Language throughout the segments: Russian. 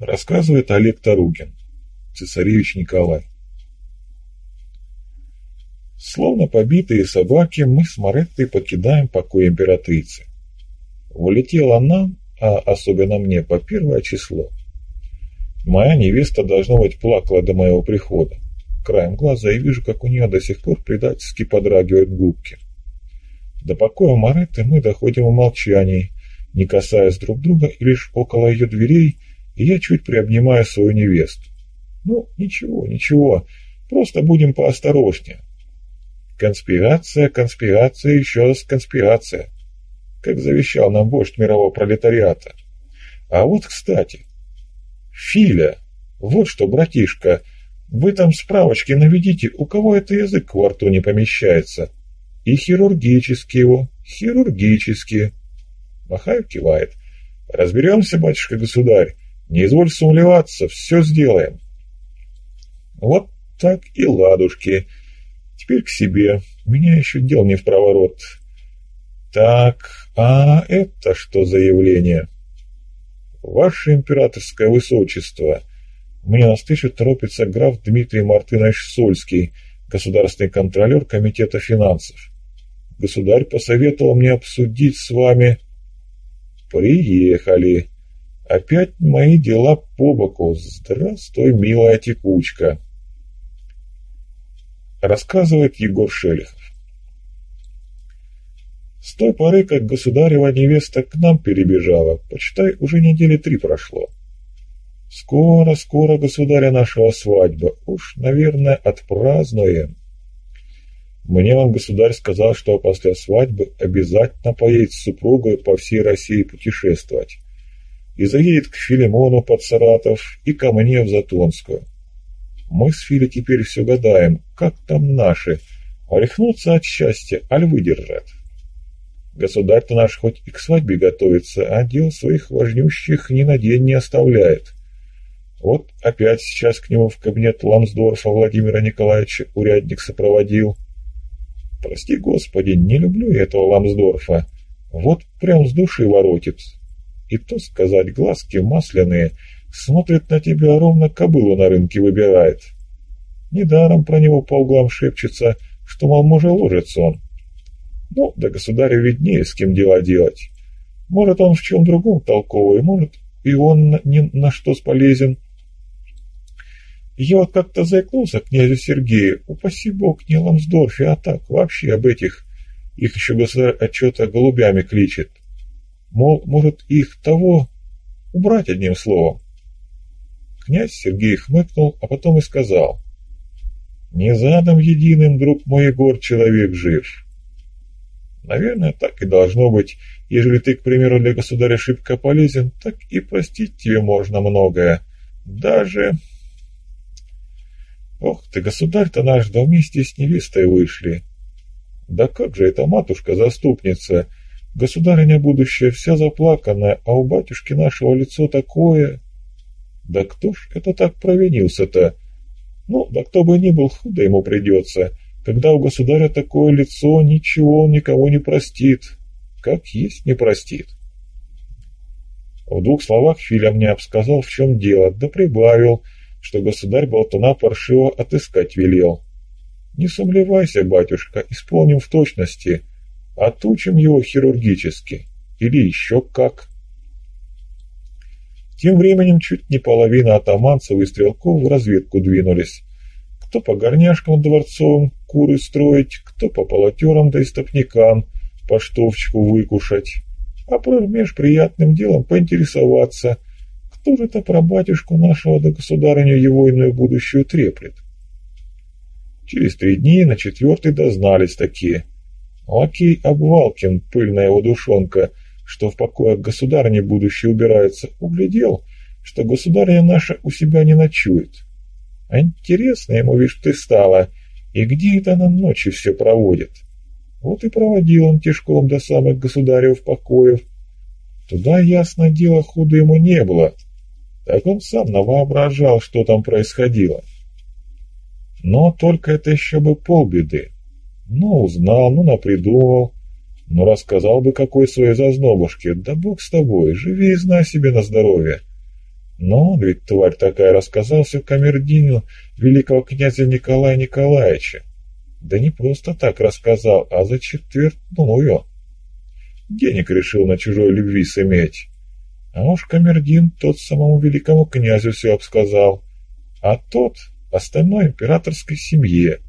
Рассказывает Олег Таругин, цесаревич Николай. Словно побитые собаки, мы с Мореттой покидаем покой императрицы. Улетела нам, а особенно мне, по первое число. Моя невеста, должно быть, плакала до моего прихода. Краем глаза я вижу, как у нее до сих пор предательски подрагивают губки. До покоя Моретты мы доходим в молчании, не касаясь друг друга, и лишь около ее дверей, и я чуть приобнимаю свою невесту. Ну, ничего, ничего, просто будем поосторожнее. Конспирация, конспирация, еще раз конспирация. Как завещал нам вождь мирового пролетариата. А вот, кстати, Филя, вот что, братишка, вы там справочки наведите, у кого это язык во рту не помещается. И хирургически его, хирургически. Махаев кивает. Разберемся, батюшка-государь, не изволь сумлеваться, все сделаем. Вот так и ладушки. Теперь к себе. У меня еще дел не в проворот. Так, а это что за явление? Ваше императорское высочество, мне навстречу торопится граф Дмитрий Мартынович Сольский, государственный контролер комитета финансов. Государь посоветовал мне обсудить с вами... Приехали. Опять мои дела по боку. Здравствуй, милая текучка рассказывает Егор Шелихов. С той поры, как государева невеста к нам перебежала, почитай, уже недели три прошло. Скоро, скоро, государя нашего свадьба, уж, наверное, отпразднуем. Мне он, государь, сказал, что после свадьбы обязательно поедет с супругой по всей России путешествовать. И заедет к Филимону под Саратов и ко мне в Затонскую. Мы с Фили теперь все гадаем, как там наши, орехнутся от счастья, аль выдержат. Государь-то наш хоть и к свадьбе готовится, а дел своих важнющих ни на день не оставляет. Вот опять сейчас к нему в кабинет Ламсдорфа Владимира Николаевича урядник сопроводил. Прости, Господи, не люблю я этого Ламсдорфа. Вот прям с души воротит. И то сказать, глазки масляные — Смотрит на тебя, ровно кобылу на рынке выбирает. Недаром про него по углам шепчется, что, мол, может, ложится он. Ну, да государю виднее, с кем дела делать. Может, он в чем другом толковый, может, и он ни на что полезен. Я вот как-то заикнулся князю Сергею, упаси бог, не Ламсдорфе, а так, вообще об этих, их еще государь отчета голубями кличет. Мол, может, их того убрать одним словом. Князь Сергей хмыкнул, а потом и сказал. «Не задом единым, друг мой Егор, человек жив». Наверное, так и должно быть. Ежели ты, к примеру, для государя шибко полезен, так и простить тебе можно многое. Даже... Ох ты, государь-то наш, да вместе с невестой вышли. Да как же это матушка-заступница? Государыня будущая вся заплаканная, а у батюшки нашего лицо такое... Да кто ж это так провинился-то? Ну, да кто бы ни был, худо ему придется. Когда у государя такое лицо, ничего он никого не простит. Как есть не простит. В двух словах Филя мне обсказал, в чем дело, да прибавил, что государь болтуна паршиво отыскать велел. Не сомневайся, батюшка, исполним в точности, отучим его хирургически. Или еще как. Тем временем чуть не половина атаманцев и стрелков в разведку двинулись. Кто по горняшкам дворцовым куры строить, кто по полотерам да истопникам поштовчику выкушать. А меж приятным делом поинтересоваться, кто же это про батюшку нашего да государыню его иную будущую треплет. Через три дни на четвертый дознались такие. Лакей Обвалкин, пыльная его душонка — что в покоях государыни будущее убирается, углядел, что государыня наша у себя не ночует. А интересно ему, видишь, ты стала, и где это она ночью все проводит. Вот и проводил он тяжком до самых государев покоев. Туда, ясно дело, худо ему не было. Так он сам навоображал, что там происходило. Но только это еще бы полбеды. Ну, узнал, ну, напридумывал. Ну, рассказал бы какой своей зазнобушке. Да бог с тобой, живи и знай себе на здоровье. Но он ведь, тварь такая, рассказал все камердиню великого князя Николая Николаевича. Да не просто так рассказал, а за четвертную. Денег решил на чужой любви сыметь. А уж камердин тот самому великому князю все обсказал, а тот остальной императорской семье.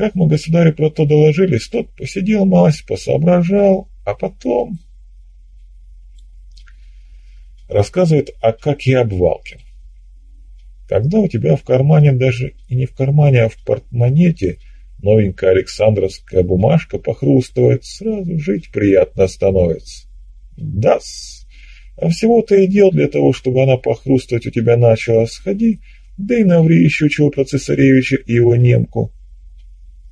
Как мы государю про то доложились, тот посидел малость, посоображал, а потом... Рассказывает о как и обвалке. Когда у тебя в кармане, даже и не в кармане, а в портмонете, новенькая Александровская бумажка похрустывает, сразу жить приятно становится. Да-с. А всего-то и дел для того, чтобы она похрустывать у тебя начала. Сходи, да и наври еще чего про цесаревича и его немку.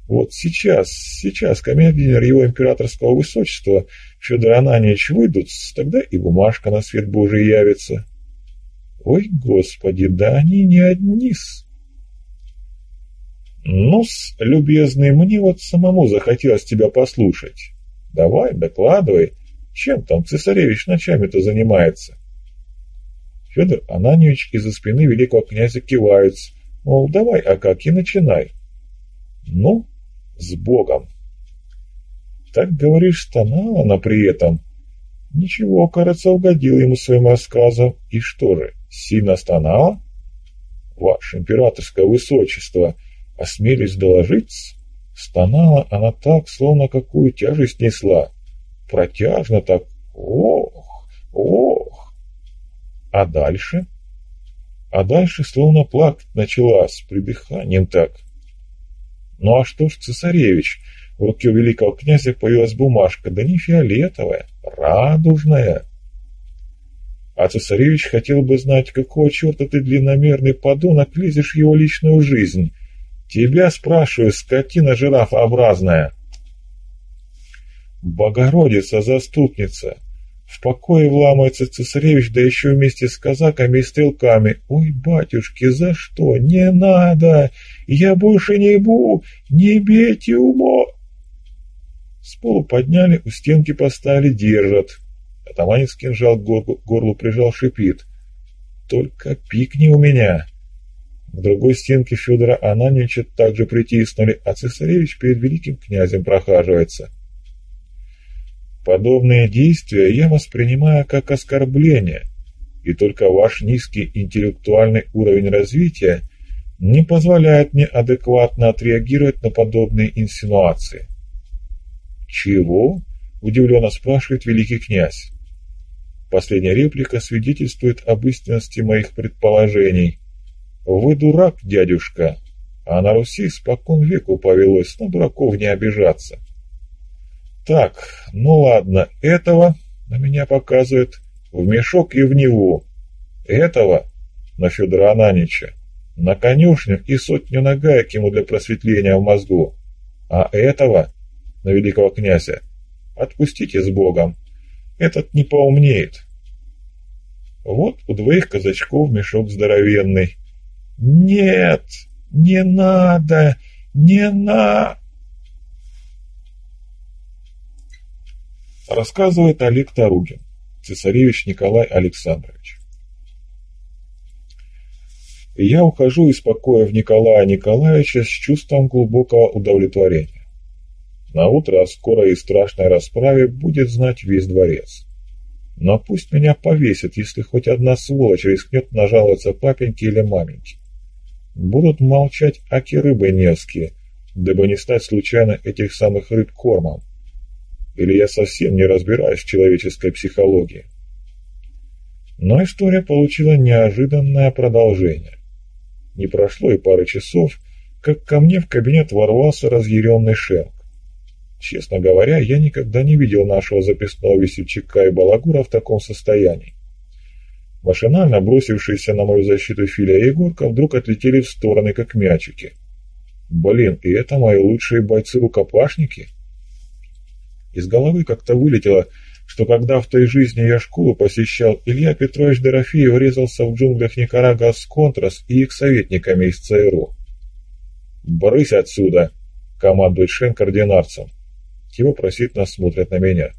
Вот сейчас, сейчас камердинер его императорского высочества Федор Ананьевич выйдут, тогда и бумажка на свет Божий явится. Ой, господи, да они не одни-с. Ну-с, любезный, мне вот самому захотелось тебя послушать. Давай, докладывай, чем там цесаревич ночами-то занимается? Федор Ананьевич из-за спины великого князя кивается, мол, давай, а как и начинай. Ну, с Богом. Так, говоришь, стонала она при этом. Ничего, кажется, угодил ему своим рассказом. И что же, сильно стонала? Ваше императорское высочество, осмелись доложить? Стонала она так, словно какую тяжесть несла. Протяжно так. Ох, ох. А дальше? А дальше словно плакать начала, с придыханием так. Ну а что ж, цесаревич, в руке у великого князя появилась бумажка, да не фиолетовая, радужная. А цесаревич хотел бы знать, какого черта ты, длинномерный подонок, лезешь в его личную жизнь. Тебя спрашиваю, скотина жирафообразная. Богородица, заступница, в покое вламывается цесаревич, да еще вместе с казаками и стрелками. Ой, батюшки, за что? Не надо! Я больше не бу! Не бейте умо! С полу подняли, у стенки поставили, держат. Атаманец кинжал к горлу, горлу прижал, шипит. Только пикни у меня. К другой стенке Федора Ананьевича также притиснули, а цесаревич перед великим князем прохаживается. Подобные действия я воспринимаю как оскорбление, и только ваш низкий интеллектуальный уровень развития не позволяет мне адекватно отреагировать на подобные инсинуации. «Чего?» – удивленно спрашивает великий князь. Последняя реплика свидетельствует об истинности моих предположений. «Вы дурак, дядюшка, а на Руси спокон веку повелось на дураков не обижаться». Так, ну ладно, этого на меня показывает в мешок и в него. Этого на Федора Ананича, на конюшню и сотню нагаек ему для просветления в мозгу. А этого на великого князя отпустите с Богом. Этот не поумнеет. Вот у двоих казачков мешок здоровенный. Нет, не надо, не надо. Рассказывает Олег Таругин, цесаревич Николай Александрович. Я ухожу из покоя в Николая Николаевича с чувством глубокого удовлетворения. На утро о скорой и страшной расправе будет знать весь дворец. Но пусть меня повесят, если хоть одна сволочь рискнет нажаловаться папеньке или маменьке. Будут молчать аки рыбы невские, дабы не стать случайно этих самых рыб кормом или я совсем не разбираюсь в человеческой психологии. Но история получила неожиданное продолжение. Не прошло и пары часов, как ко мне в кабинет ворвался разъяренный Шенк. Честно говоря, я никогда не видел нашего записного весельчака и балагура в таком состоянии. Машинально бросившиеся на мою защиту Филя и Егорка вдруг отлетели в стороны, как мячики. Блин, и это мои лучшие бойцы-рукопашники? Из головы как-то вылетело, что когда в той жизни я школу посещал, Илья Петрович Дорофеев врезался в джунглях Никарагуа с Контрас и их советниками из ЦРУ. «Брысь отсюда!» — командует Шен координарцем. Его просительно смотрят на меня.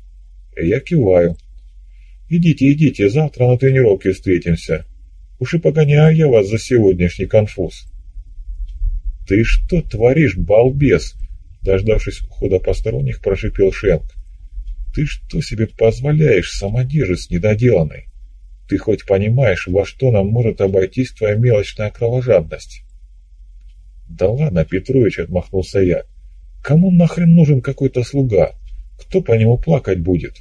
И я киваю. Идите, идите, завтра на тренировке встретимся. Уж и погоняю я вас за сегодняшний конфуз. Ты что творишь, балбес? Дождавшись ухода посторонних, прошипел Шенк. Ты что себе позволяешь, самодержец недоделанный? Ты хоть понимаешь, во что нам может обойтись твоя мелочная кровожадность? Да ладно, Петрович, отмахнулся я. Кому нахрен нужен какой-то слуга? Кто по нему плакать будет?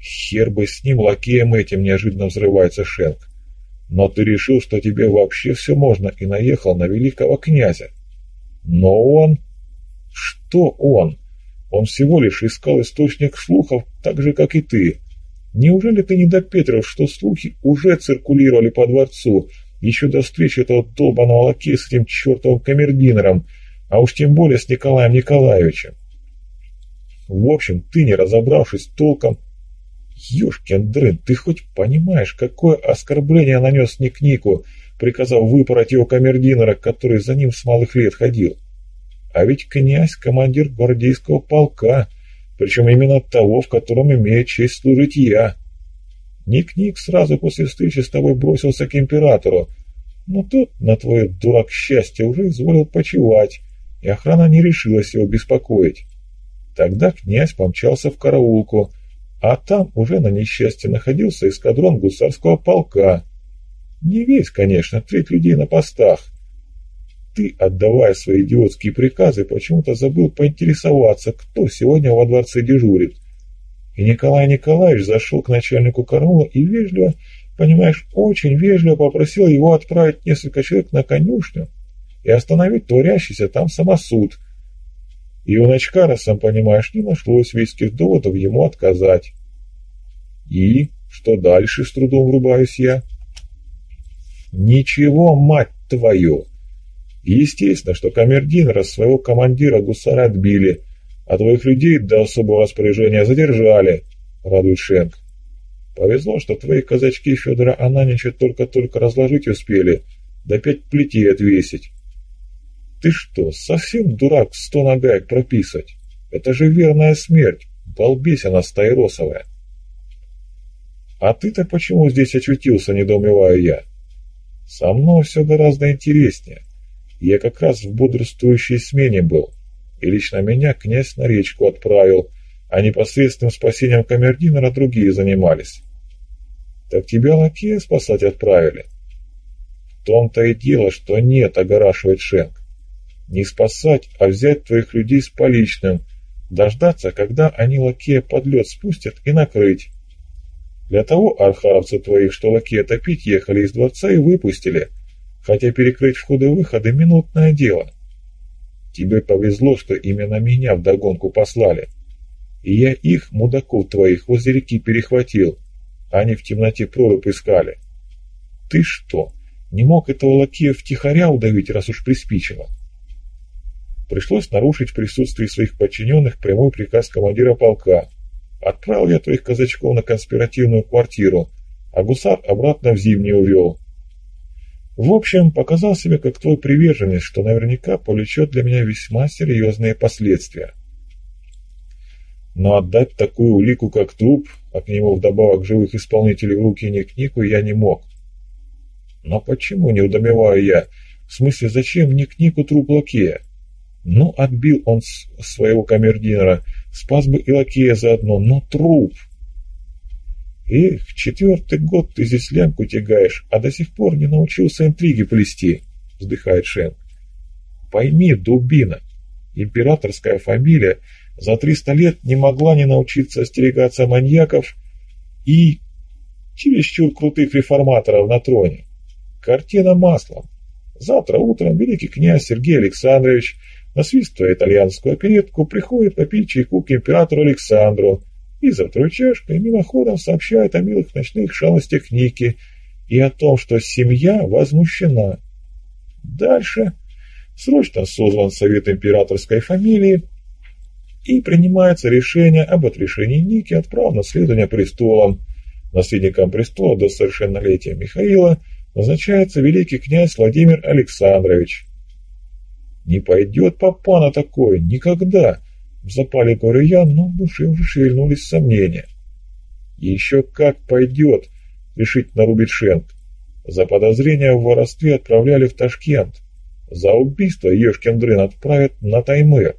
Хер бы с ним, лакеем этим, неожиданно взрывается Шенк. Но ты решил, что тебе вообще все можно, и наехал на великого князя. Но он... Что он? Он всего лишь искал источник слухов, так же, как и ты. Неужели ты не допетрил, что слухи уже циркулировали по дворцу, еще до встречи этого долбаного лакея с этим чертовым камердинером, а уж тем более с Николаем Николаевичем? В общем, ты, не разобравшись толком, Ёшкин дрын, ты хоть понимаешь, какое оскорбление нанес Ник Нику, приказав выпороть его камердинера, который за ним с малых лет ходил? А ведь князь – командир гвардейского полка, причем именно того, в котором имеет честь служить я. Ник-Ник сразу после встречи с тобой бросился к императору, но тот, на твое дурак счастье, уже изволил почевать, и охрана не решилась его беспокоить. Тогда князь помчался в караулку – а там уже на несчастье находился эскадрон гусарского полка. Не весь, конечно, треть людей на постах. Ты, отдавая свои идиотские приказы, почему-то забыл поинтересоваться, кто сегодня во дворце дежурит. И Николай Николаевич зашел к начальнику караула и вежливо, понимаешь, очень вежливо попросил его отправить несколько человек на конюшню и остановить творящийся там самосуд – и у Ночкара, сам понимаешь, не нашлось веских доводов ему отказать. И что дальше, с трудом врубаюсь я? Ничего, мать твою! Естественно, что камердинера своего командира гусара отбили, а твоих людей до особого распоряжения задержали, радует Шенк. Повезло, что твои казачки Федора Ананича только-только разложить успели, да пять плетей отвесить. Ты что, совсем дурак сто нагаек прописать? Это же верная смерть, балбесь она стаиросовая. А ты-то почему здесь очутился, недоумеваю я? Со мной все гораздо интереснее. Я как раз в бодрствующей смене был, и лично меня князь на речку отправил, а непосредственным спасением камердинера другие занимались. Так тебя лакея спасать отправили? В том-то и дело, что нет, огорашивает Шенк. Не спасать, а взять твоих людей с поличным, дождаться, когда они лакея под лед спустят и накрыть. Для того архаровцы твоих, что лакея топить ехали из дворца и выпустили, хотя перекрыть входы-выходы — минутное дело. Тебе повезло, что именно меня вдогонку послали. И я их, мудаков твоих, возле реки перехватил. Они в темноте прорубь искали. Ты что, не мог этого лакея втихаря удавить, раз уж приспичило?» Пришлось нарушить в присутствии своих подчиненных прямой приказ командира полка. Отправил я твоих казачков на конспиративную квартиру, а гусар обратно в зимний увел. В общем, показал себя как твой приверженец, что наверняка повлечет для меня весьма серьезные последствия. Но отдать такую улику, как труп, а к нему вдобавок живых исполнителей в руки не книгу, я не мог. Но почему, не удомеваю я, в смысле, зачем не книгу труп лакея? Ну, отбил он своего камердинера, спас бы и лакея заодно, но труп. Эх, четвертый год ты здесь лямку тягаешь, а до сих пор не научился интриги плести, вздыхает Шен. Пойми, дубина, императорская фамилия за триста лет не могла не научиться остерегаться маньяков и чересчур крутых реформаторов на троне. Картина маслом. Завтра утром великий князь Сергей Александрович Насвистывая итальянскую оперетку, приходит попить чайку к императору Александру и за второй чашкой мимоходом сообщает о милых ночных шалостях Ники и о том, что семья возмущена. Дальше срочно созван совет императорской фамилии и принимается решение об отрешении Ники от прав наследования престолом. Наследником престола до совершеннолетия Михаила назначается великий князь Владимир Александрович. Не пойдет папа на такое, никогда. В запале говорю я, но в душе уже шевельнулись сомнения. Еще как пойдет, решительно рубит Шенк. За подозрение в воровстве отправляли в Ташкент. За убийство Ешкин Дрын отправят на Таймыр.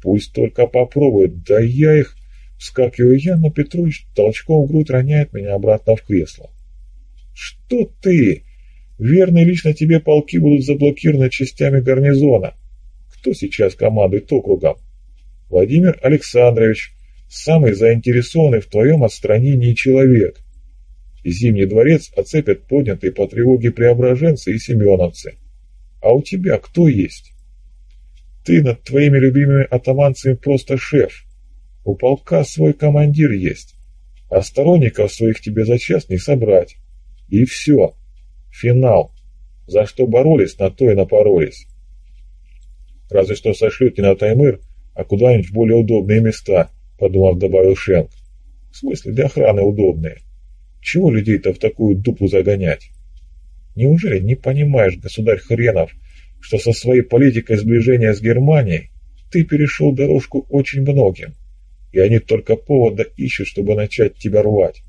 Пусть только попробует, да я их... Вскакиваю я, но Петрович толчком в грудь роняет меня обратно в кресло. «Что ты? Верно, лично тебе полки будут заблокированы частями гарнизона. Кто сейчас командует округом? Владимир Александрович, самый заинтересованный в твоем отстранении человек. Зимний дворец оцепят поднятые по тревоге преображенцы и семеновцы. А у тебя кто есть? Ты над твоими любимыми атаманцами просто шеф. У полка свой командир есть, а сторонников своих тебе за час не собрать. И все. Финал. За что боролись, на то и напоролись. Разве что сошлют не на Таймыр, а куда-нибудь более удобные места, подумав, добавил Шенк. В смысле, для охраны удобные. Чего людей-то в такую дупу загонять? Неужели не понимаешь, государь хренов, что со своей политикой сближения с Германией ты перешел дорожку очень многим, и они только повода ищут, чтобы начать тебя рвать?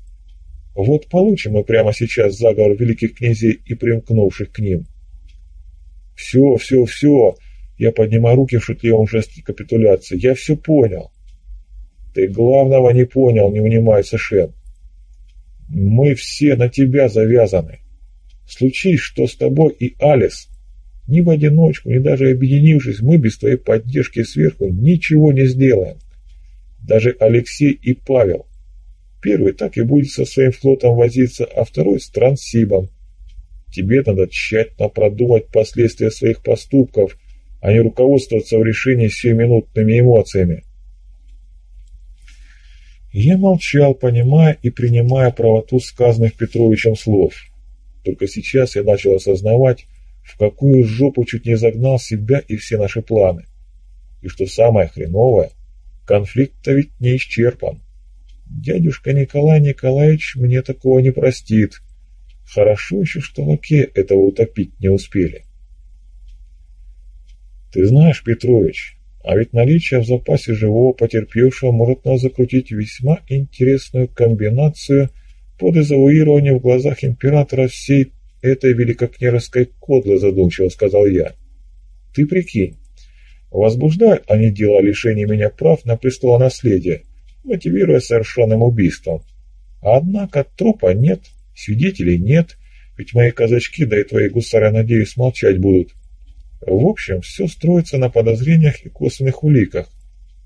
Вот получим мы прямо сейчас заговор великих князей и примкнувших к ним. Все, все, все, я поднимаю руки в шутливом жесте капитуляции, я все понял. Ты главного не понял, не унимается Шен. Мы все на тебя завязаны. Случись, что с тобой и Алис, ни в одиночку, ни даже объединившись, мы без твоей поддержки сверху ничего не сделаем. Даже Алексей и Павел. Первый так и будет со своим флотом возиться, а второй с Трансибом. Тебе надо тщательно продумать последствия своих поступков, а не руководствоваться в решении сиюминутными эмоциями. Я молчал, понимая и принимая правоту сказанных Петровичем слов. Только сейчас я начал осознавать, в какую жопу чуть не загнал себя и все наши планы. И что самое хреновое, конфликт-то ведь не исчерпан. Дядюшка Николай Николаевич мне такого не простит. Хорошо еще, что лаке этого утопить не успели. Ты знаешь, Петрович, а ведь наличие в запасе живого потерпевшего может нас закрутить весьма интересную комбинацию по дезавуированию в глазах императора всей этой великокняжеской кодлы, задумчиво сказал я. Ты прикинь, возбуждают они дело о лишении меня прав на престолонаследие, мотивируя совершенным убийством. Однако трупа нет, свидетелей нет, ведь мои казачки, да и твои гусары, надеюсь, молчать будут. В общем, все строится на подозрениях и косвенных уликах.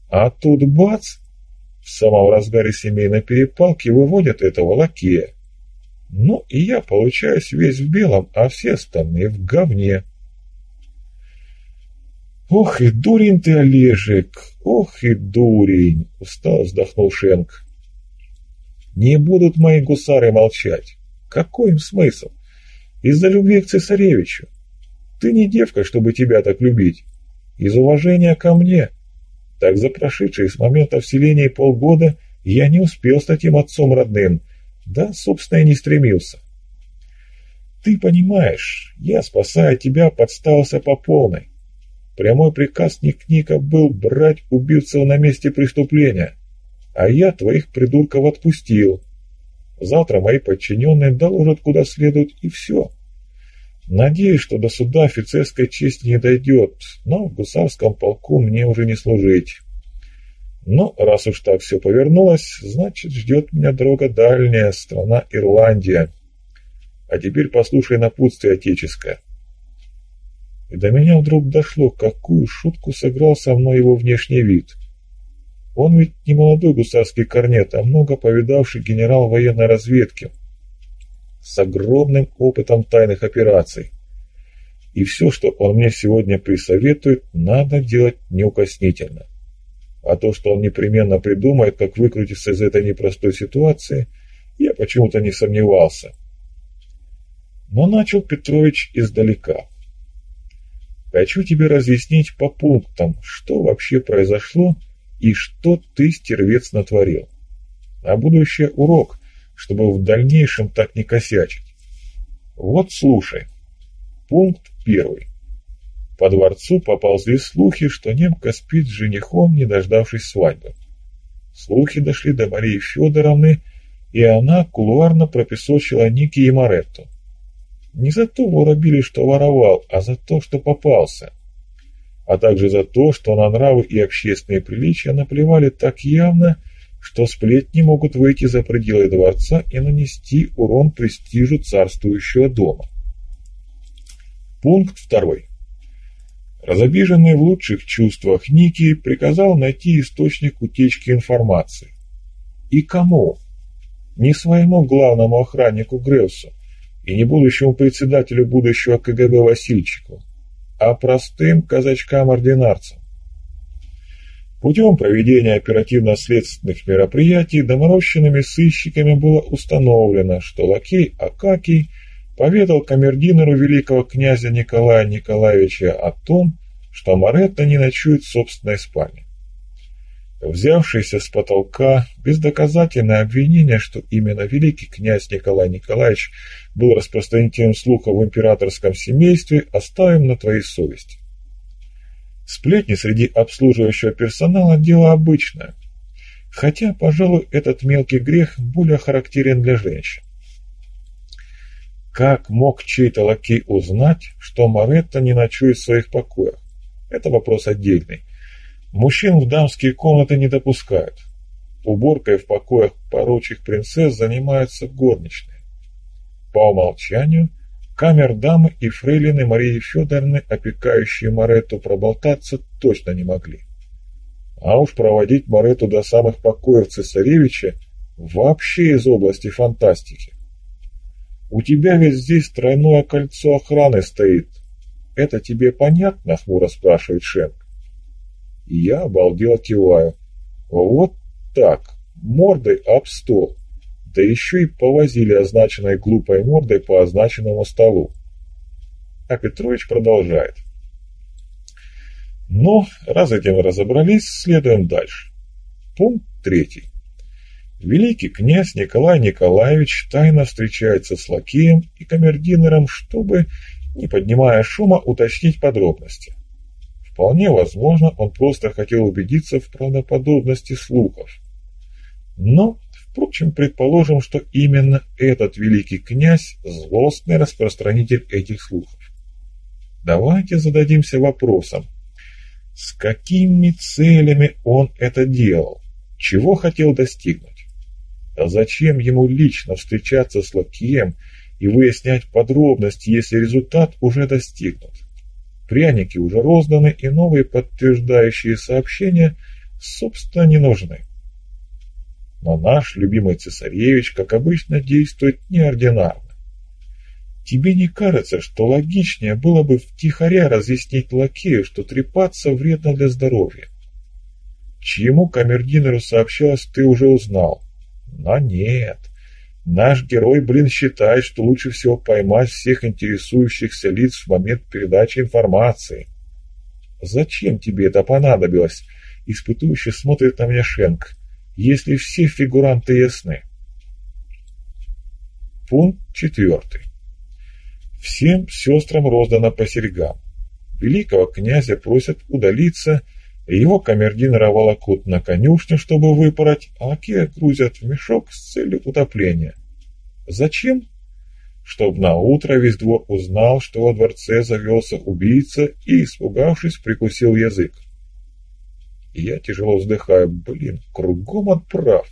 А тут бац! В самом разгаре семейной перепалки выводят этого лакея. Ну и я получаюсь весь в белом, а все остальные в говне. «Ох и дурень ты, Олежек, ох и дурень!» — устал вздохнул Шенк. «Не будут мои гусары молчать. Какой им смысл? Из-за любви к цесаревичу. Ты не девка, чтобы тебя так любить. Из уважения ко мне. Так за прошедшие с момента вселения полгода я не успел стать им отцом родным. Да, собственно, и не стремился. Ты понимаешь, я, спасая тебя, подставился по полной. Прямой приказ Ник-Ника был брать убийцев на месте преступления, а я твоих придурков отпустил. Завтра мои подчиненные доложат куда следует, и все. Надеюсь, что до суда офицерской чести не дойдет, но в гусарском полку мне уже не служить. Но раз уж так все повернулось, значит, ждет меня дорога дальняя, страна Ирландия. А теперь послушай напутствие отеческое. И до меня вдруг дошло, какую шутку сыграл со мной его внешний вид. Он ведь не молодой гусарский корнет, а много повидавший генерал военной разведки с огромным опытом тайных операций. И все, что он мне сегодня присоветует, надо делать неукоснительно. А то, что он непременно придумает, как выкрутиться из этой непростой ситуации, я почему-то не сомневался. Но начал Петрович издалека. Хочу тебе разъяснить по пунктам, что вообще произошло и что ты, стервец, натворил. А будущее урок, чтобы в дальнейшем так не косячить. Вот слушай. Пункт первый. По дворцу поползли слухи, что немка спит с женихом, не дождавшись свадьбы. Слухи дошли до Марии Федоровны, и она кулуарно пропесочила Ники и Маретту. Не за то воробили, что воровал, а за то, что попался. А также за то, что на нравы и общественные приличия наплевали так явно, что сплетни могут выйти за пределы дворца и нанести урон престижу царствующего дома. Пункт второй. Разобиженный в лучших чувствах Ники приказал найти источник утечки информации. И кому? Не своему главному охраннику Гревсу, и не будущему председателю будущего КГБ Васильчику, а простым казачкам-ординарцам. Путем проведения оперативно-следственных мероприятий доморощенными сыщиками было установлено, что лакей Акакий поведал камердинеру великого князя Николая Николаевича о том, что Моретто не ночует в собственной спальне. Взявшееся с потолка бездоказательное обвинение, что именно великий князь Николай Николаевич был распространителем слуха в императорском семействе, оставим на твоей совести. Сплетни среди обслуживающего персонала – дело обычное. Хотя, пожалуй, этот мелкий грех более характерен для женщин. Как мог чей-то лакей узнать, что Моретто не ночует в своих покоях? Это вопрос отдельный. Мужчин в дамские комнаты не допускают. Уборкой в покоях порочих принцесс занимаются горничные. По умолчанию, камер дамы и фрейлины Марии Федоровны, опекающие Морету, проболтаться точно не могли. А уж проводить Морету до самых покоев цесаревича вообще из области фантастики. У тебя ведь здесь тройное кольцо охраны стоит. Это тебе понятно? Хмуро спрашивает Шенк. Я обалдел киваю. Вот так, мордой об стол. Да еще и повозили означенной глупой мордой по означенному столу. А Петрович продолжает. Ну, раз этим разобрались, следуем дальше. Пункт третий. Великий князь Николай Николаевич тайно встречается с лакеем и камердинером, чтобы, не поднимая шума, уточнить подробности. Вполне возможно, он просто хотел убедиться в правдоподобности слухов. Но, впрочем, предположим, что именно этот великий князь – злостный распространитель этих слухов. Давайте зададимся вопросом, с какими целями он это делал, чего хотел достигнуть? А зачем ему лично встречаться с лакеем и выяснять подробности, если результат уже достигнут? Пряники уже розданы, и новые подтверждающие сообщения, собственно, не нужны. Но наш любимый цесаревич, как обычно, действует неординарно. Тебе не кажется, что логичнее было бы втихаря разъяснить лакею, что трепаться вредно для здоровья? Чьему камердинеру сообщалось, ты уже узнал. Но нет. Наш герой, блин, считает, что лучше всего поймать всех интересующихся лиц в момент передачи информации. Зачем тебе это понадобилось? Испытующе смотрит на меня Шенк. Если все фигуранты ясны. Пункт четвертый. Всем сестрам роздано по серьгам. Великого князя просят удалиться его камердинера волокут на конюшню, чтобы выпороть, а лакея грузят в мешок с целью утопления. Зачем? Чтоб на утро весь двор узнал, что во дворце завелся убийца и, испугавшись, прикусил язык. И я тяжело вздыхаю. Блин, кругом отправ.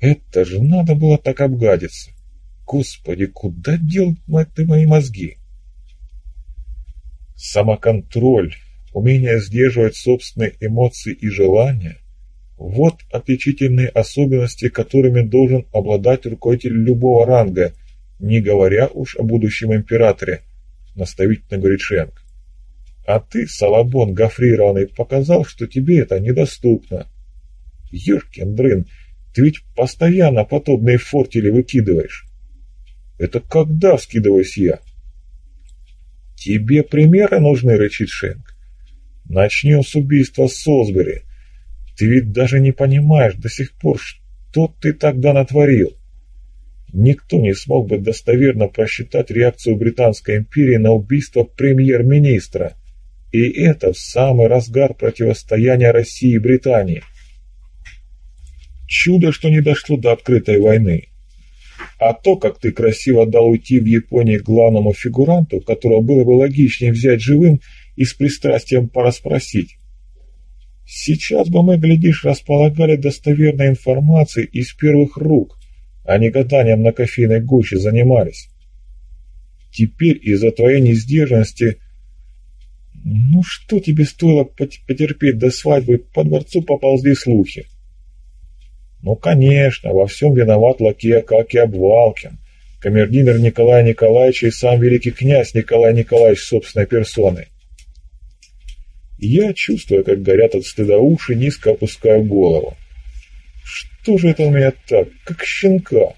Это же надо было так обгадиться. Господи, куда дел ты мои мозги? Самоконтроль умение сдерживать собственные эмоции и желания – вот отличительные особенности, которыми должен обладать руководитель любого ранга, не говоря уж о будущем императоре, наставительно говорит Шенк. А ты, Салабон гофрированный, показал, что тебе это недоступно. Юркин дрын, ты ведь постоянно подобные фортили выкидываешь. Это когда вскидываюсь я? Тебе примеры нужны, рычит Шенк. Начнем с убийства Солсбери. Ты ведь даже не понимаешь до сих пор, что ты тогда натворил. Никто не смог бы достоверно просчитать реакцию Британской империи на убийство премьер-министра. И это в самый разгар противостояния России и Британии. Чудо, что не дошло до открытой войны. А то, как ты красиво дал уйти в Японии главному фигуранту, которого было бы логичнее взять живым и с пристрастием пораспросить. Сейчас бы мы, глядишь, располагали достоверной информацией из первых рук, а не гаданием на кофейной гуще занимались. Теперь из-за твоей несдержанности... Ну что тебе стоило потерпеть до свадьбы, по дворцу поползли слухи. Ну, конечно, во всем виноват лакей Акакий Обвалкин, камердинер Николая Николаевича и сам великий князь Николай Николаевич собственной персоной. Я, чувствуя, как горят от стыда уши, низко опускаю голову. Что же это у меня так, как щенка?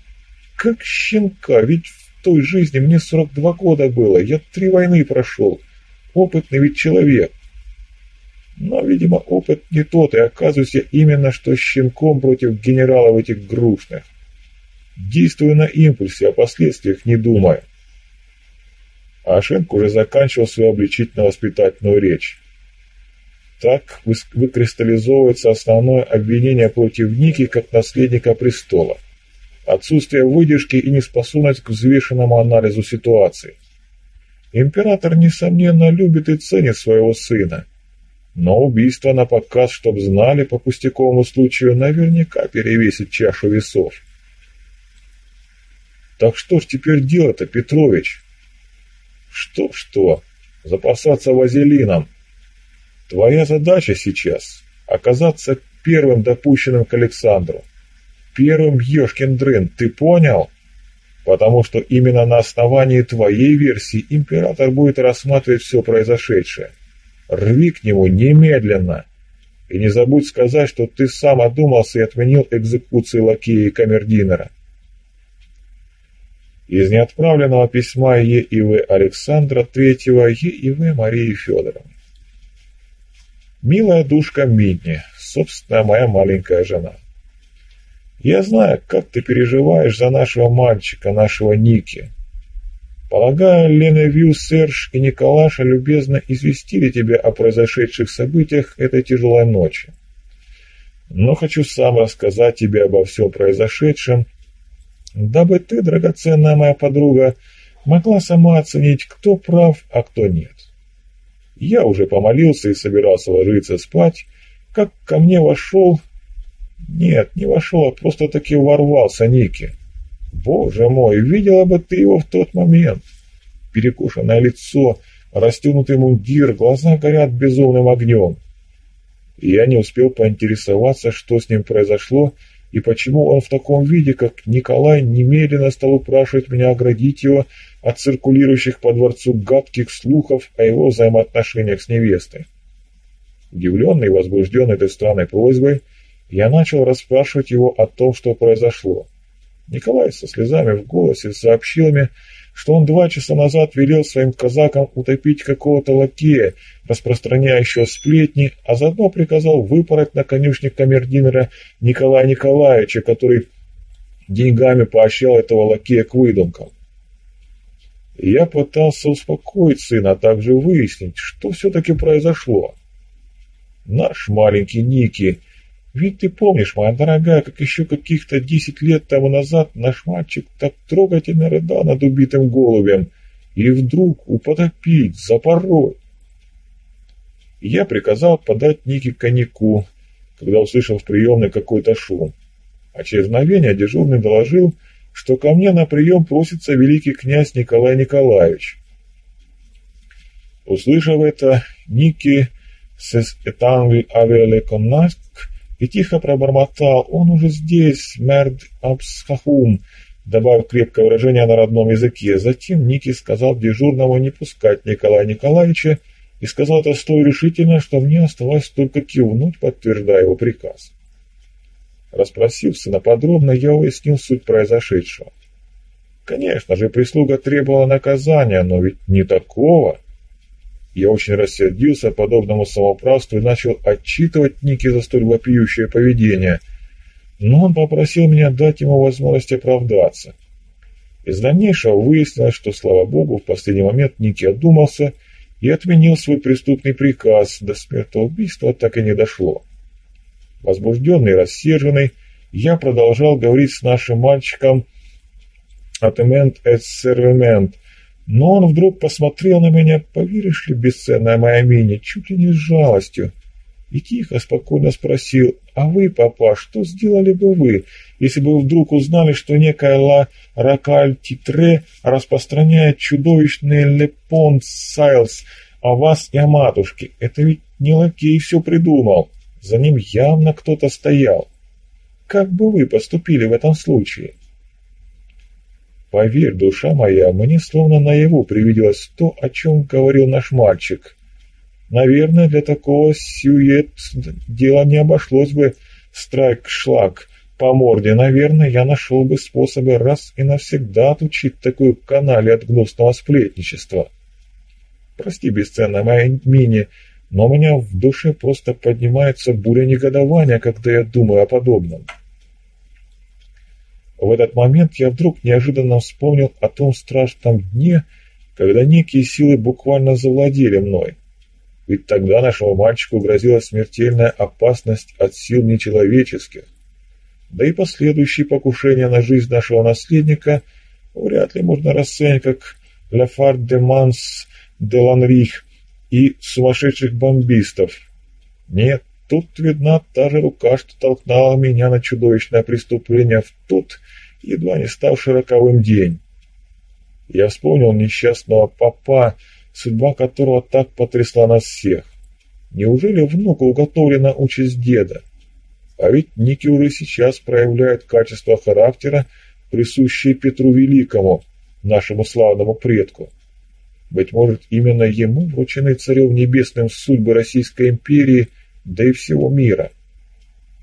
Как щенка, ведь в той жизни мне 42 года было, я три войны прошел. Опытный ведь человек. Но, видимо, опыт не тот, и оказываюсь я именно что щенком против генералов этих грушных. Действую на импульсе, о последствиях не думаю. Ашенко уже заканчивал свою обличительно-воспитательную речь. Так выкристаллизовывается основное обвинение против Ники как наследника престола. Отсутствие выдержки и неспособность к взвешенному анализу ситуации. Император, несомненно, любит и ценит своего сына, но убийство на показ, чтоб знали по пустяковому случаю, наверняка перевесит чашу весов. Так что ж теперь делать-то, Петрович? Что-что? Запасаться вазелином. Твоя задача сейчас — оказаться первым допущенным к Александру. Первым Ешкин дрын, ты понял? Потому что именно на основании твоей версии император будет рассматривать все произошедшее. Рви к нему немедленно. И не забудь сказать, что ты сам одумался и отменил экзекуции лакея и камердинера. Из неотправленного письма Е.И.В. Александра Третьего Е.И.В. Марии Федоровны. Милая душка Мидни, собственная моя маленькая жена. Я знаю, как ты переживаешь за нашего мальчика, нашего Ники. Полагаю, Лена Вью, Серж и Николаша любезно известили тебя о произошедших событиях этой тяжелой ночи. Но хочу сам рассказать тебе обо всем произошедшем, дабы ты, драгоценная моя подруга, могла сама оценить, кто прав, а кто нет. Я уже помолился и собирался ложиться спать, как ко мне вошел... Нет, не вошел, а просто-таки ворвался Ники. Боже мой, видела бы ты его в тот момент. Перекушенное лицо, расстегнутый мундир, глаза горят безумным огнем. Я не успел поинтересоваться, что с ним произошло, и почему он в таком виде, как Николай немедленно стал упрашивать меня оградить его от циркулирующих по дворцу гадких слухов о его взаимоотношениях с невестой. Удивленный и возбужденный этой странной просьбой, я начал расспрашивать его о том, что произошло. Николай со слезами в голосе сообщил мне, что он два часа назад велел своим казакам утопить какого-то лакея, распространяющего сплетни, а заодно приказал выпороть на конюшне камердинера Николая Николаевича, который деньгами поощрял этого лакея к выдумкам. Я пытался успокоить сына, а также выяснить, что все-таки произошло. Наш маленький Ники, ведь ты помнишь, моя дорогая, как еще каких-то десять лет тому назад наш мальчик так трогательно рыдал над убитым голубем, и вдруг употопить, запороть. Я приказал подать Нике коньяку, когда услышал в приемной какой-то шум. А через мгновение дежурный доложил, что ко мне на прием просится великий князь Николай Николаевич. Услышав это, Ники с этанви авиале коннаск и тихо пробормотал «Он уже здесь, мерд абсхахум», добавив крепкое выражение на родном языке. Затем Ники сказал дежурному не пускать Николая Николаевича и сказал это столь решительно, что мне оставалось только кивнуть, подтверждая его приказ. Расспросив сына подробно, я уяснил суть произошедшего. Конечно же, прислуга требовала наказания, но ведь не такого. Я очень рассердился подобному самоуправству и начал отчитывать Ники за столь вопиющее поведение. Но он попросил меня дать ему возможность оправдаться. Из дальнейшего выяснилось, что, слава богу, в последний момент Ники одумался и отменил свой преступный приказ. До смертного убийства так и не дошло. Возбужденный, рассерженный, я продолжал говорить с нашим мальчиком «Атемент эт сервемент», но он вдруг посмотрел на меня, поверишь ли, бесценная моя мини, чуть ли не с жалостью, и тихо, спокойно спросил, «А вы, папа, что сделали бы вы, если бы вдруг узнали, что некая Ла Ракаль Титре распространяет чудовищные Лепон Сайлс о вас и о матушке? Это ведь не лакей все придумал, за ним явно кто-то стоял. Как бы вы поступили в этом случае?» Поверь, душа моя, мне словно наяву привиделось то, о чем говорил наш мальчик. Наверное, для такого сюет дело не обошлось бы страйк-шлак по морде. Наверное, я нашел бы способы раз и навсегда отучить такую канале от гнусного сплетничества. Прости, бесценная моя мини, но у меня в душе просто поднимается буря негодования, когда я думаю о подобном. В этот момент я вдруг неожиданно вспомнил о том страшном дне, когда некие силы буквально завладели мной. Ведь тогда нашему мальчику грозила смертельная опасность от сил нечеловеческих. Да и последующие покушения на жизнь нашего наследника вряд ли можно расценить как «Ляфар де Манс де Ланрих» и «Сумасшедших бомбистов». Нет, Тут видна та же рука, что толкнула меня на чудовищное преступление в тот, едва не ставший роковым день. Я вспомнил несчастного папа, судьба которого так потрясла нас всех. Неужели внуку уготовлена участь деда? А ведь Ники уже сейчас проявляет качество характера, присущие Петру Великому, нашему славному предку. Быть может, именно ему вручены царем небесным судьбы Российской империи – да и всего мира.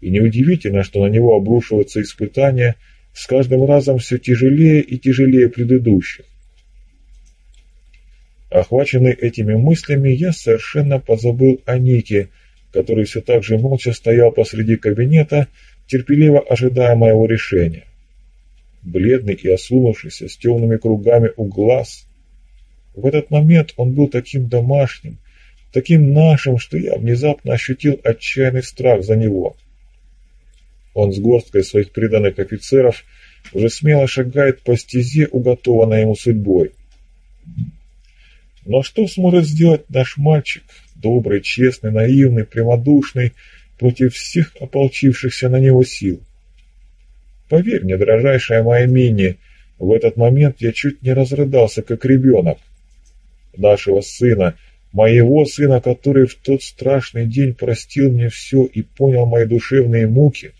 И неудивительно, что на него обрушиваются испытания с каждым разом все тяжелее и тяжелее предыдущих. Охваченный этими мыслями, я совершенно позабыл о Нике, который все так же молча стоял посреди кабинета, терпеливо ожидая моего решения. Бледный и осунувшийся, с темными кругами у глаз. В этот момент он был таким домашним, таким нашим, что я внезапно ощутил отчаянный страх за него. Он с горсткой своих преданных офицеров уже смело шагает по стезе, уготованной ему судьбой. Но что сможет сделать наш мальчик, добрый, честный, наивный, прямодушный, против всех ополчившихся на него сил? Поверь мне, дрожайшая моя Мини, в этот момент я чуть не разрыдался, как ребенок. Нашего сына — Моего сына, который в тот страшный день простил мне все и понял мои душевные муки,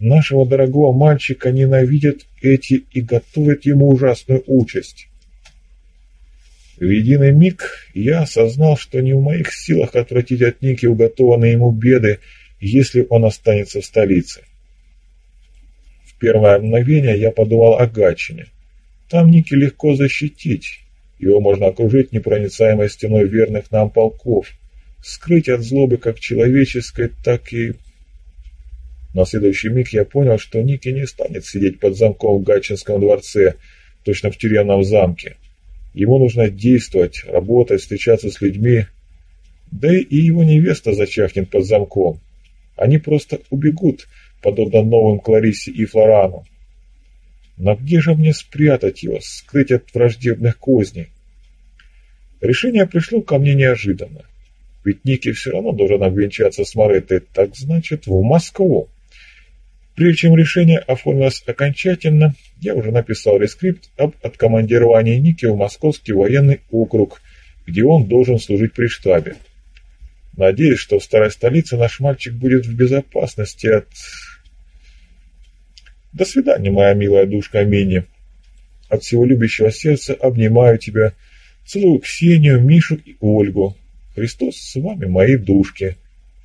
нашего дорогого мальчика ненавидят эти и готовят ему ужасную участь. В единый миг я осознал, что не в моих силах отвратить от Ники уготованные ему беды, если он останется в столице. В первое мгновение я подумал о Гатчине. Там Ники легко защитить, его можно окружить непроницаемой стеной верных нам полков, скрыть от злобы как человеческой, так и... На следующий миг я понял, что Ники не станет сидеть под замком в Гатчинском дворце, точно в тюремном замке. Ему нужно действовать, работать, встречаться с людьми. Да и его невеста зачахнет под замком. Они просто убегут, подобно новым Кларисе и Флорану. Но где же мне спрятать его, скрыть от враждебных козней? Решение пришло ко мне неожиданно. Ведь Ники все равно должен обвенчаться с Мореттой, так значит, в Москву. Прежде чем решение оформилось окончательно, я уже написал рескрипт об откомандировании Ники в Московский военный округ, где он должен служить при штабе. Надеюсь, что в старой столице наш мальчик будет в безопасности от до свидания, моя милая душка Мини. От всего любящего сердца обнимаю тебя. Целую Ксению, Мишу и Ольгу. Христос с вами, мои душки.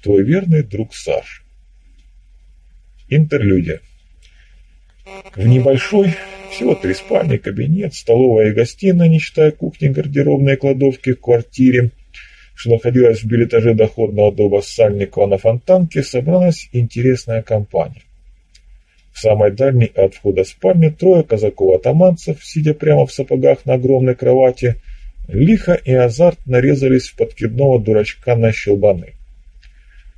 Твой верный друг Саш. Интерлюдия. В небольшой, всего три спальни, кабинет, столовая и гостиная, не считая кухни, гардеробной кладовки в квартире, что находилась в билетаже доходного дома Сальникова на Фонтанке, собралась интересная компания. В самой дальней от входа спальни трое казаков-атаманцев, сидя прямо в сапогах на огромной кровати, лихо и азарт нарезались в подкидного дурачка на щелбаны.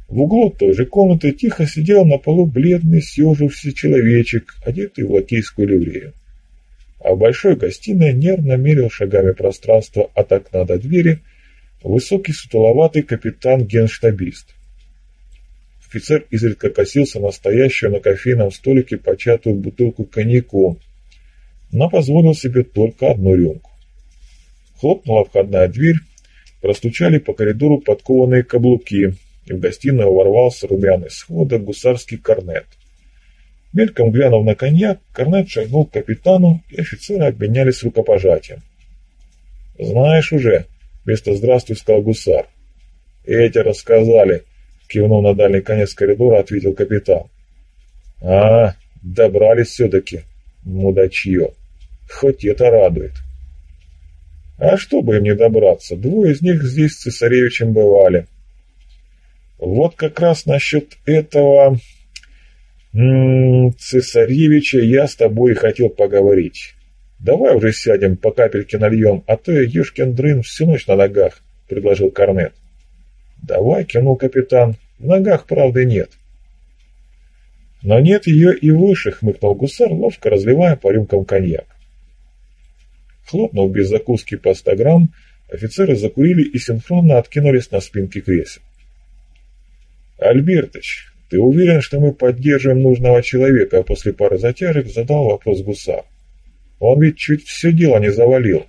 В углу той же комнаты тихо сидел на полу бледный, съежившийся человечек, одетый в лакейскую ливрею. А в большой гостиной нервно мерил шагами пространство от окна до двери высокий сутуловатый капитан-генштабист. Офицер изредка косился на стоящую на кофейном столике початую бутылку коньяку, но позволил себе только одну рюмку. Хлопнула входная дверь, простучали по коридору подкованные каблуки, и в гостиную ворвался румяный схода гусарский корнет. Мельком глянув на коньяк, корнет шагнул к капитану, и офицеры обменялись рукопожатием. «Знаешь уже», — вместо «здравствуй» сказал гусар. «Эти рассказали», Кивнув на дальний конец коридора, ответил капитан. А, добрались все-таки, мудачье. Хоть это радует. А что бы им не добраться, двое из них здесь с цесаревичем бывали. Вот как раз насчет этого... -м, цесаревича я с тобой и хотел поговорить. Давай уже сядем, по капельке нальем, а то я ешкин дрын всю ночь на ногах, предложил Корнет. «Давай», — кивнул капитан, — «в ногах правды нет». «Но нет ее и выше», — хмыкнул гусар, ловко разливая по рюмкам коньяк. Хлопнув без закуски по ста грамм, офицеры закурили и синхронно откинулись на спинки кресел. «Альбертыч, ты уверен, что мы поддерживаем нужного человека?» После пары затяжек задал вопрос гусар. «Он ведь чуть все дело не завалил.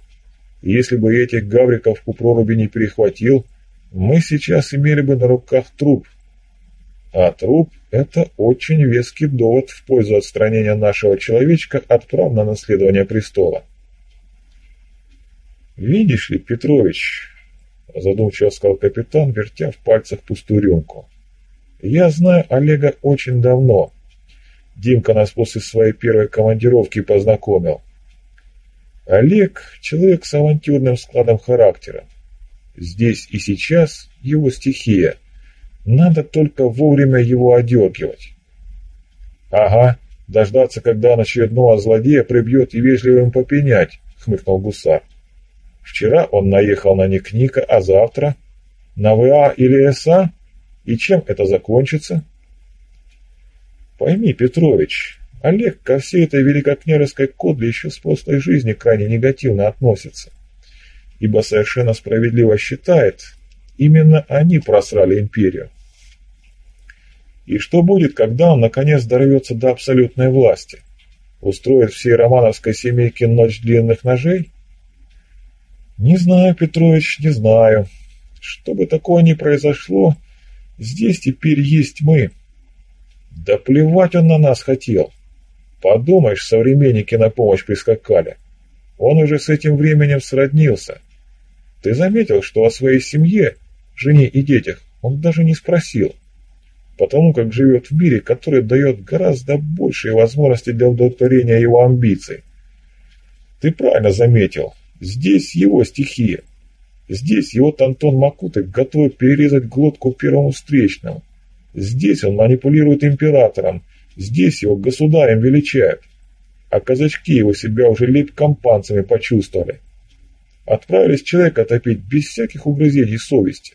Если бы этих гавриков у проруби не перехватил, мы сейчас имели бы на руках труп. А труп – это очень веский довод в пользу отстранения нашего человечка от прав на наследование престола. «Видишь ли, Петрович», – задумчиво сказал капитан, вертя в пальцах пустую рюмку, – «я знаю Олега очень давно. Димка нас после своей первой командировки познакомил. Олег – человек с авантюрным складом характера. Здесь и сейчас его стихия. Надо только вовремя его одергивать. Ага, дождаться, когда он очередного злодея прибьет и вежливо им попенять, хмыкнул гусар. Вчера он наехал на Ник-Ника, а завтра? На ВА или СА? И чем это закончится? Пойми, Петрович, Олег ко всей этой великокняжеской кодле еще с прошлой жизни крайне негативно относится ибо совершенно справедливо считает, именно они просрали империю. И что будет, когда он наконец дорвется до абсолютной власти? Устроит всей романовской семейке ночь длинных ножей? Не знаю, Петрович, не знаю. Что бы такое ни произошло, здесь теперь есть мы. Да плевать он на нас хотел. Подумаешь, современники на помощь прискакали. Он уже с этим временем сроднился. Ты заметил, что о своей семье, жене и детях он даже не спросил, потому как живет в мире, который дает гораздо большие возможности для удовлетворения его амбиций. Ты правильно заметил, здесь его стихия. Здесь его Тантон Макутек готов перерезать глотку первому встречному. Здесь он манипулирует императором, здесь его государем величают. А казачки его себя уже лейб-компанцами почувствовали. Отправились человека топить без всяких угрызений совести.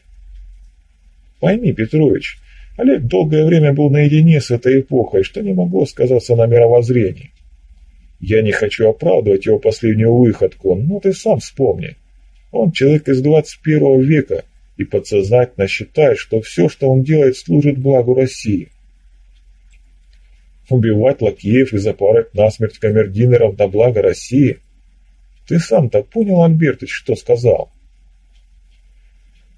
Пойми, Петрович, Олег долгое время был наедине с этой эпохой, что не могло сказаться на мировоззрении. Я не хочу оправдывать его последнюю выходку, но ты сам вспомни. Он человек из 21 века и подсознательно считает, что все, что он делает, служит благу России. Убивать лакеев и запарать насмерть камердинеров на благо России – ты сам-то понял, Альбертович, что сказал?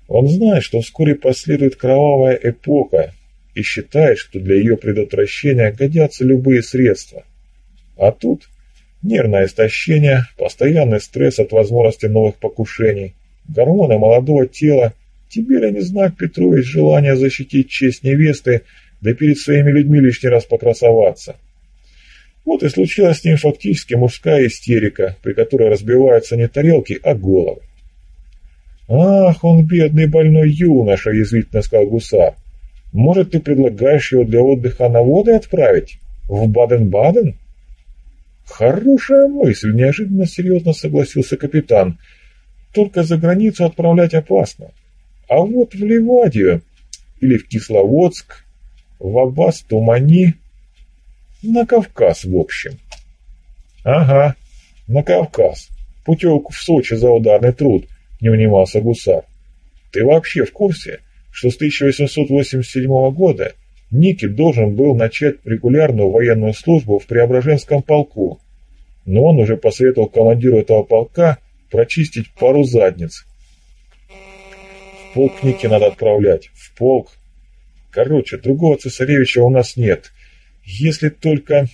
Он знает, что вскоре последует кровавая эпоха и считает, что для ее предотвращения годятся любые средства. А тут нервное истощение, постоянный стресс от возможности новых покушений, гормоны молодого тела, теперь они знак Петрович желание защитить честь невесты, да перед своими людьми лишний раз покрасоваться. Вот и случилась с ним фактически мужская истерика, при которой разбиваются не тарелки, а головы. «Ах, он бедный больной юноша!» – язвительно сказал гусар. «Может, ты предлагаешь его для отдыха на воды отправить? В Баден-Баден?» «Хорошая мысль!» – неожиданно серьезно согласился капитан. «Только за границу отправлять опасно. А вот в Ливадию...» или в Кисловодск, в Аббас, Тумани, на Кавказ, в общем. Ага, на Кавказ. Путевку в Сочи за ударный труд, не унимался гусар. Ты вообще в курсе, что с 1887 года Никель должен был начать регулярную военную службу в Преображенском полку, но он уже посоветовал командиру этого полка прочистить пару задниц. В полк Ники надо отправлять, в полк. Короче, другого цесаревича у нас нет. Если только...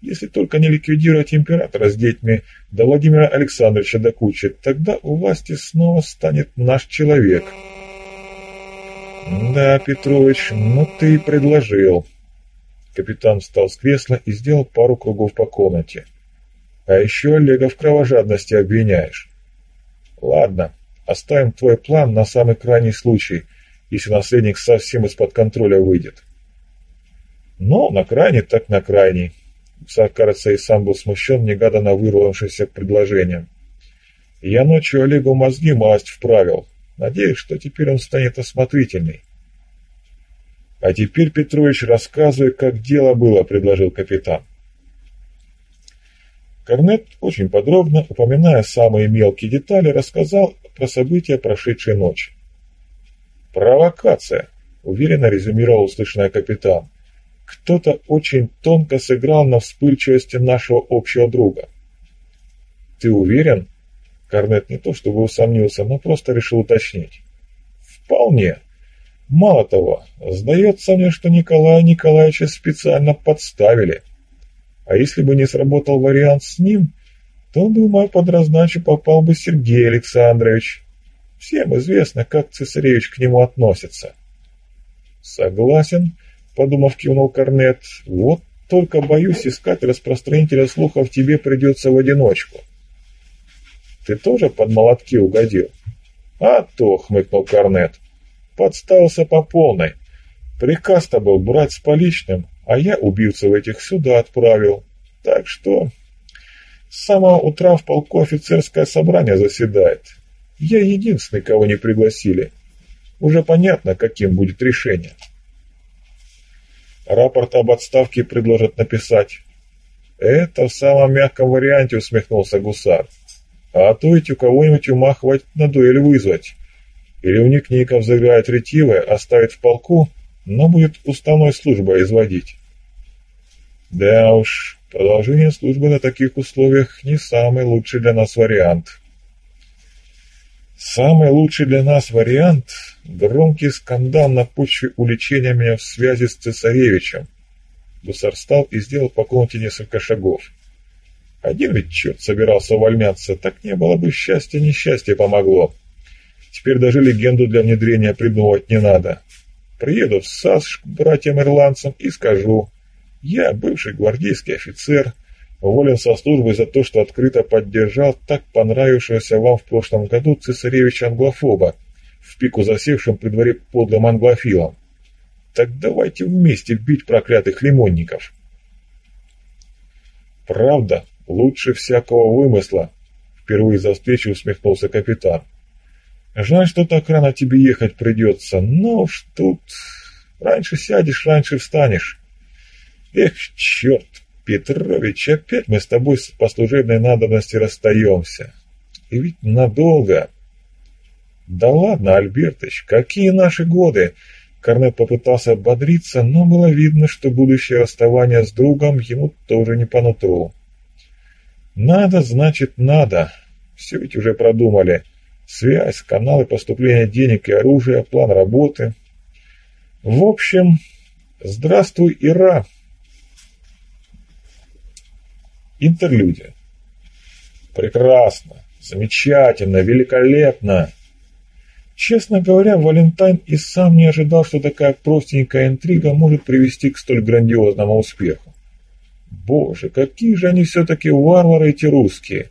Если только не ликвидировать императора с детьми, да Владимира Александровича до кучи, тогда у власти снова станет наш человек. Да, Петрович, ну ты и предложил. Капитан встал с кресла и сделал пару кругов по комнате. А еще Олега в кровожадности обвиняешь. Ладно, оставим твой план на самый крайний случай, если наследник совсем из-под контроля выйдет. Но на крайний так на. Царь, кажется, и сам был смущен негаданно вырвавшимся предложением. Я ночью Олегу мозги масть вправил. Надеюсь, что теперь он станет осмотрительней. А теперь, Петрович, рассказывай, как дело было, предложил капитан. Корнет очень подробно, упоминая самые мелкие детали, рассказал про события прошедшей ночи. «Провокация», — уверенно резюмировал услышанный капитан. «Кто-то очень тонко сыграл на вспыльчивости нашего общего друга». «Ты уверен?» Корнет не то чтобы усомнился, но просто решил уточнить. «Вполне. Мало того, сдается мне, что Николая Николаевича специально подставили». А если бы не сработал вариант с ним, то, думаю, под раздачу попал бы Сергей Александрович. Всем известно, как цесаревич к нему относится. Согласен, подумав, кивнул Корнет. Вот только боюсь, искать распространителя слухов тебе придется в одиночку. Ты тоже под молотки угодил? А то, хмыкнул Корнет. Подставился по полной. Приказ-то был брать с поличным, а я убийцев этих сюда отправил. Так что с самого утра в полку офицерское собрание заседает. Я единственный, кого не пригласили. Уже понятно, каким будет решение. Рапорт об отставке предложат написать. Это в самом мягком варианте, усмехнулся гусар. А то ведь у кого-нибудь ума хватит на дуэль вызвать. Или у Ник-Ников заиграет ретивое, оставит в полку, но будет уставной службой изводить. Да уж, продолжение службы на таких условиях не самый лучший для нас вариант. Самый лучший для нас вариант – громкий скандал на почве уличения меня в связи с цесаревичем. Гусар встал и сделал по комнате несколько шагов. Один ведь черт собирался увольняться, так не было бы счастья, несчастье помогло. Теперь даже легенду для внедрения придумывать не надо. Приеду в САС к братьям-ирландцам и скажу, я бывший гвардейский офицер, уволен со службы за то, что открыто поддержал так понравившегося вам в прошлом году цесаревича-англофоба, в пику засевшим при дворе подлым англофилом. Так давайте вместе бить проклятых лимонников. Правда, лучше всякого вымысла, впервые за встречу усмехнулся капитан. Жаль, что так рано тебе ехать придется, но уж тут... Раньше сядешь, раньше встанешь. Эх, черт, Петрович, опять мы с тобой по служебной надобности расстаемся. И ведь надолго. Да ладно, Альбертыч, какие наши годы? Корнет попытался ободриться, но было видно, что будущее расставание с другом ему тоже не по нутру. Надо, значит, надо. Все ведь уже продумали. Связь, каналы поступления денег и оружия, план работы. В общем, здравствуй, Ира. Интерлюдия. Прекрасно, замечательно, великолепно. Честно говоря, Валентайн и сам не ожидал, что такая простенькая интрига может привести к столь грандиозному успеху. Боже, какие же они все-таки варвары эти русские!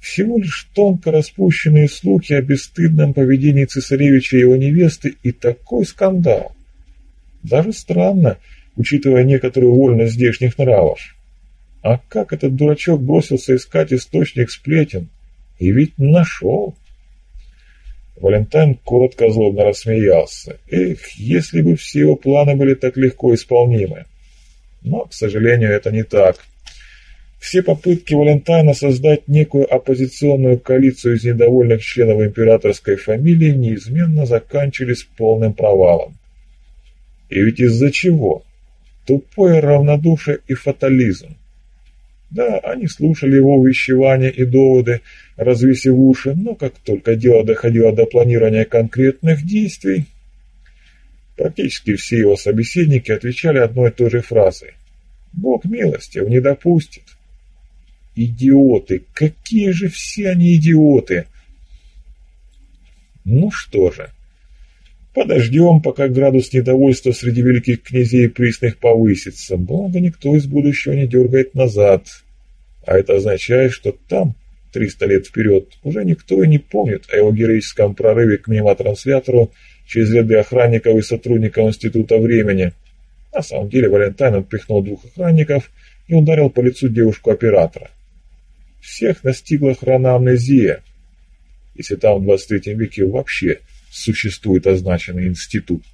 Всего лишь тонко распущенные слухи о бесстыдном поведении цесаревича и его невесты и такой скандал. Даже странно, учитывая некоторую вольность здешних нравов. А как этот дурачок бросился искать источник сплетен? И ведь нашел. Валентайн коротко злобно рассмеялся. Эх, если бы все его планы были так легко исполнимы. Но, к сожалению, это не так. Все попытки Валентайна создать некую оппозиционную коалицию из недовольных членов императорской фамилии неизменно заканчивались полным провалом. И ведь из-за чего? Тупое равнодушие и фатализм. Да, они слушали его увещевания и доводы, развесив уши, но как только дело доходило до планирования конкретных действий, практически все его собеседники отвечали одной и той же фразой. «Бог милостив не допустит». Идиоты! Какие же все они идиоты! Ну что же, подождем, пока градус недовольства среди великих князей и присных повысится, благо никто из будущего не дергает назад. А это означает, что там, 300 лет вперед, уже никто и не помнит о его героическом прорыве к мимо-транслятору через ряды охранников и сотрудников Института времени. На самом деле Валентайн отпихнул двух охранников и ударил по лицу девушку-оператора. Всех настигла хроноамнезия, если там в 23 веке вообще существует означенный институт.